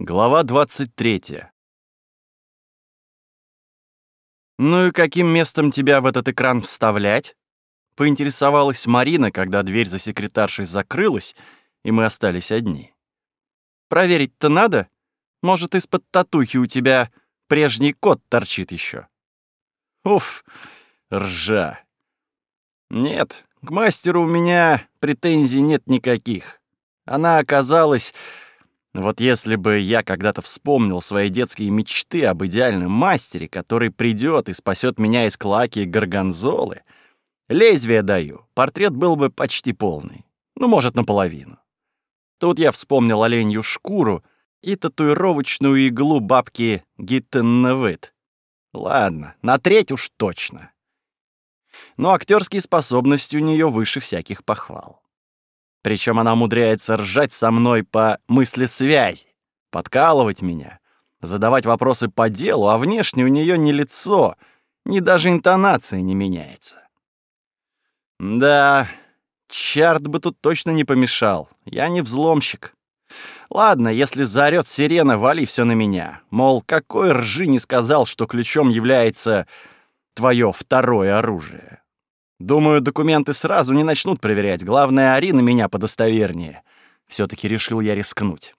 Глава 23. «Ну и каким местом тебя в этот экран вставлять?» — поинтересовалась Марина, когда дверь за секретаршей закрылась, и мы остались одни. «Проверить-то надо? Может, из-под татухи у тебя прежний кот торчит еще. «Уф, ржа!» «Нет, к мастеру у меня претензий нет никаких. Она оказалась вот если бы я когда-то вспомнил свои детские мечты об идеальном мастере, который придет и спасет меня из клаки и горгонзолы, лезвие даю, портрет был бы почти полный. Ну, может, наполовину. Тут я вспомнил оленью шкуру и татуировочную иглу бабки Гиттенневит. Ладно, на треть уж точно. Но актерские способности у нее выше всяких похвал. Причем она умудряется ржать со мной по мысли связи, подкалывать меня, задавать вопросы по делу, а внешне у нее ни лицо, ни даже интонация не меняется. Да, чарт бы тут точно не помешал. Я не взломщик. Ладно, если заорёт сирена, вали все на меня. Мол, какой ржи не сказал, что ключом является твое второе оружие. Думаю, документы сразу не начнут проверять. Главное, Арина меня подостовернее. все таки решил я рискнуть.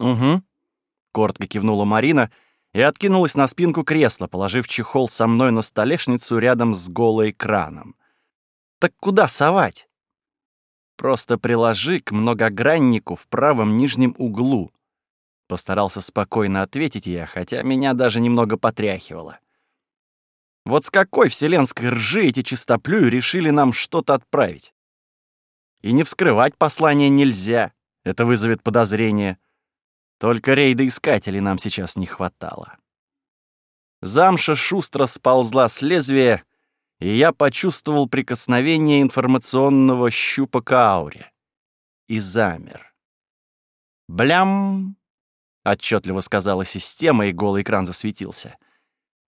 «Угу», — коротко кивнула Марина и откинулась на спинку кресла, положив чехол со мной на столешницу рядом с голой экраном. «Так куда совать?» «Просто приложи к многограннику в правом нижнем углу», — постарался спокойно ответить я, хотя меня даже немного потряхивало. Вот с какой вселенской ржи эти чистоплюи решили нам что-то отправить? И не вскрывать послание нельзя, это вызовет подозрение. Только рейда искателей нам сейчас не хватало. Замша шустро сползла с лезвия, и я почувствовал прикосновение информационного щупа к ауре. И замер. «Блям!» — отчетливо сказала система, и голый экран засветился —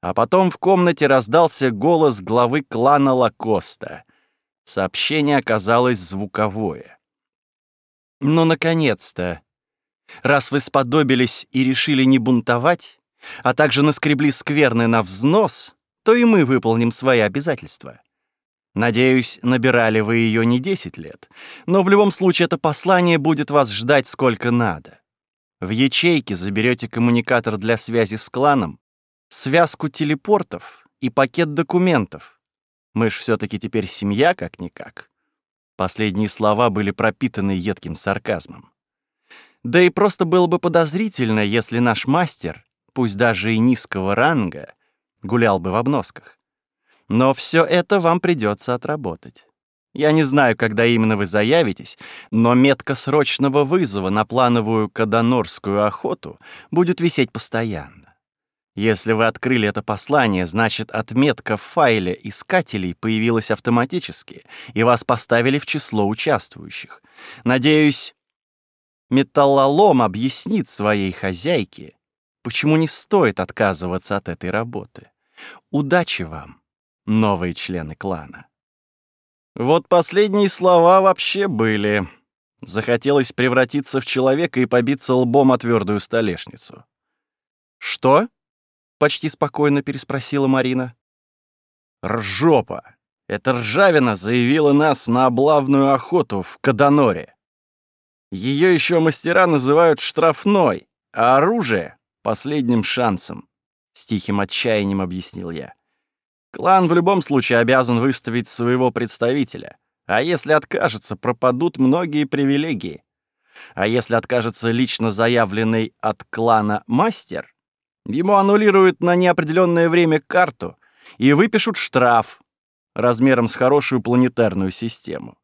а потом в комнате раздался голос главы клана Лакоста. Сообщение оказалось звуковое. «Ну, наконец-то! Раз вы сподобились и решили не бунтовать, а также наскребли скверны на взнос, то и мы выполним свои обязательства. Надеюсь, набирали вы ее не 10 лет, но в любом случае это послание будет вас ждать сколько надо. В ячейке заберете коммуникатор для связи с кланом, связку телепортов и пакет документов. Мы ж все таки теперь семья, как-никак. Последние слова были пропитаны едким сарказмом. Да и просто было бы подозрительно, если наш мастер, пусть даже и низкого ранга, гулял бы в обносках. Но все это вам придется отработать. Я не знаю, когда именно вы заявитесь, но метка срочного вызова на плановую каданорскую охоту будет висеть постоянно. Если вы открыли это послание, значит, отметка в файле искателей появилась автоматически, и вас поставили в число участвующих. Надеюсь, металлолом объяснит своей хозяйке, почему не стоит отказываться от этой работы. Удачи вам, новые члены клана. Вот последние слова вообще были. Захотелось превратиться в человека и побиться лбом о твердую столешницу. Что? Почти спокойно переспросила Марина. Ржопа! Эта ржавина заявила нас на облавную охоту в Каданоре. Ее еще мастера называют штрафной, а оружие — последним шансом. С тихим отчаянием объяснил я. Клан в любом случае обязан выставить своего представителя, а если откажется, пропадут многие привилегии. А если откажется лично заявленный от клана мастер, Ему аннулируют на неопределенное время карту и выпишут штраф размером с хорошую планетарную систему.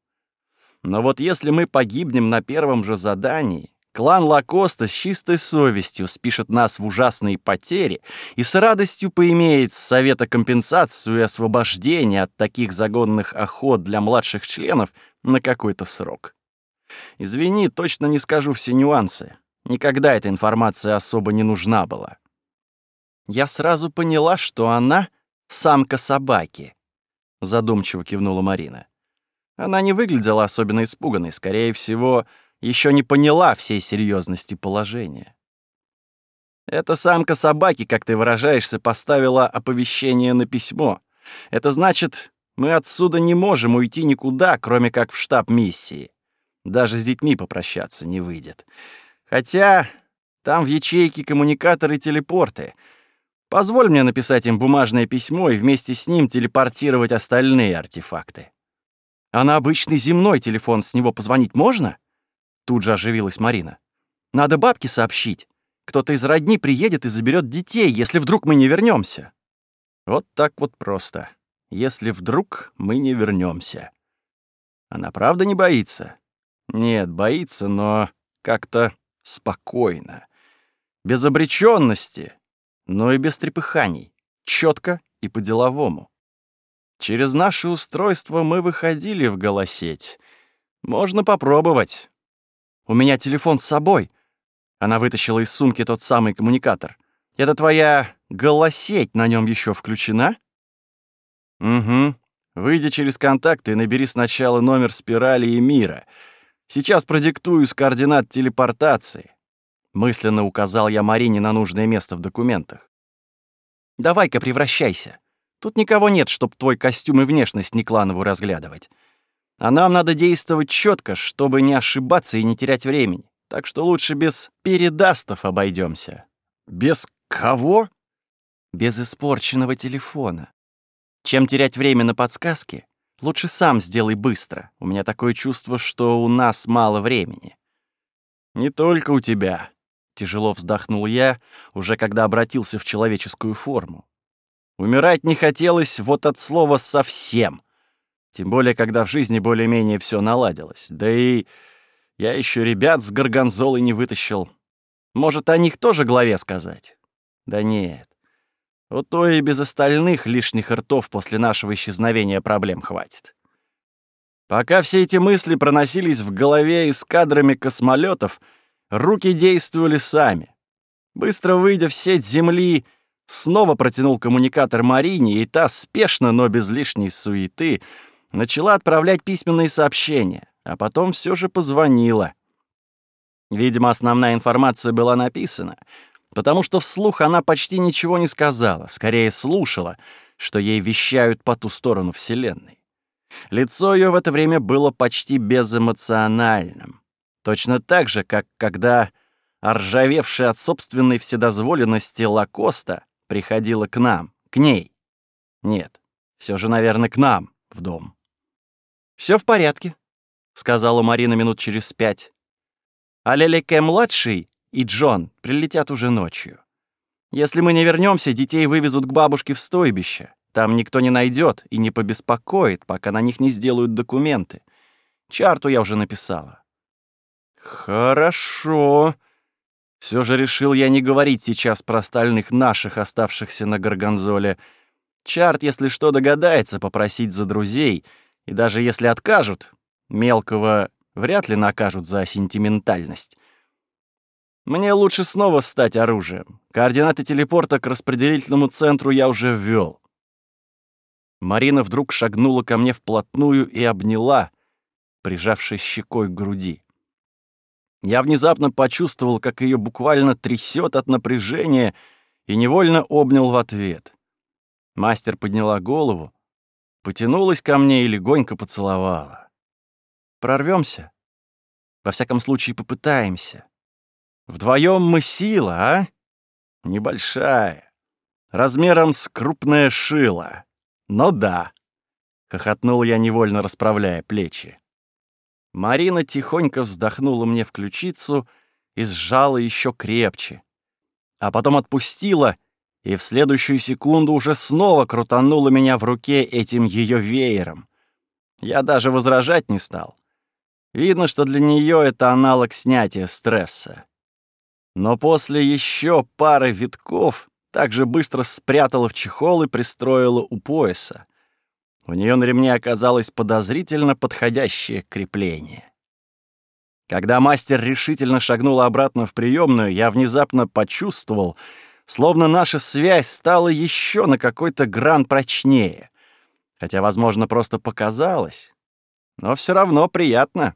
Но вот если мы погибнем на первом же задании, клан Лакоста с чистой совестью спишет нас в ужасные потери и с радостью поимеет с совета компенсацию и освобождение от таких загонных охот для младших членов на какой-то срок. Извини, точно не скажу все нюансы. Никогда эта информация особо не нужна была. Я сразу поняла, что она — самка собаки. Задумчиво кивнула Марина. Она не выглядела особенно испуганной, скорее всего, еще не поняла всей серьезности положения. Эта самка собаки, как ты выражаешься, поставила оповещение на письмо. Это значит, мы отсюда не можем уйти никуда, кроме как в штаб миссии. Даже с детьми попрощаться не выйдет. Хотя там в ячейке коммуникаторы и телепорты. Позволь мне написать им бумажное письмо и вместе с ним телепортировать остальные артефакты. А на обычный земной телефон с него позвонить можно? Тут же оживилась Марина. Надо бабке сообщить. Кто-то из родни приедет и заберет детей, если вдруг мы не вернемся. Вот так вот просто. Если вдруг мы не вернемся. Она правда не боится? Нет, боится, но как-то спокойно. Без обречённости, но и без трепыханий. Чётко и по-деловому. Через наше устройство мы выходили в голосеть. Можно попробовать. У меня телефон с собой. Она вытащила из сумки тот самый коммуникатор. Это твоя голосеть на нем еще включена? Угу. Выйди через контакты и набери сначала номер спирали и мира. Сейчас продиктую с координат телепортации. Мысленно указал я Марине на нужное место в документах. Давай-ка превращайся. Тут никого нет, чтоб твой костюм и внешность не кланову разглядывать. А нам надо действовать четко, чтобы не ошибаться и не терять времени. Так что лучше без передастов обойдемся. Без кого? Без испорченного телефона. Чем терять время на подсказки, лучше сам сделай быстро. У меня такое чувство, что у нас мало времени. Не только у тебя. Тяжело вздохнул я, уже когда обратился в человеческую форму. Умирать не хотелось вот от слова «совсем». Тем более, когда в жизни более-менее все наладилось. Да и я еще ребят с горгонзолой не вытащил. Может, о них тоже главе сказать? Да нет. Вот то и без остальных лишних ртов после нашего исчезновения проблем хватит. Пока все эти мысли проносились в голове эскадрами космолетов, руки действовали сами. Быстро выйдя в сеть Земли, снова протянул коммуникатор Марине, и та спешно, но без лишней суеты, начала отправлять письменные сообщения, а потом все же позвонила. Видимо, основная информация была написана, потому что вслух она почти ничего не сказала, скорее слушала, что ей вещают по ту сторону Вселенной. Лицо ее в это время было почти безэмоциональным. Точно так же, как когда оржавевшая от собственной вседозволенности Лакоста приходила к нам, к ней. Нет, все же, наверное, к нам, в дом. Все в порядке», — сказала Марина минут через пять. «А Лелеке-младший и Джон прилетят уже ночью. Если мы не вернемся, детей вывезут к бабушке в стойбище. Там никто не найдет и не побеспокоит, пока на них не сделают документы. Чарту я уже написала». «Хорошо», все же решил я не говорить сейчас про остальных наших, оставшихся на Горгонзоле. Чарт, если что, догадается попросить за друзей, и даже если откажут, мелкого вряд ли накажут за сентиментальность. Мне лучше снова стать оружием. Координаты телепорта к распределительному центру я уже ввел. Марина вдруг шагнула ко мне вплотную и обняла, прижавшись щекой к груди. Я внезапно почувствовал, как ее буквально трясет от напряжения, и невольно обнял в ответ. Мастер подняла голову, потянулась ко мне и легонько поцеловала. Прорвемся? Во всяком случае, попытаемся. Вдвоем мы сила, а? Небольшая. Размером с крупное шило. Но да. Хохотнул я, невольно расправляя плечи. Марина тихонько вздохнула мне в ключицу и сжала еще крепче. А потом отпустила и в следующую секунду уже снова крутанула меня в руке этим ее веером. Я даже возражать не стал. Видно, что для нее это аналог снятия стресса. Но после еще пары витков также быстро спрятала в чехол и пристроила у пояса. У нее на ремне оказалось подозрительно подходящее крепление. Когда мастер решительно шагнул обратно в приемную, я внезапно почувствовал, словно наша связь стала еще на какой-то гран прочнее. Хотя, возможно, просто показалось. Но все равно приятно.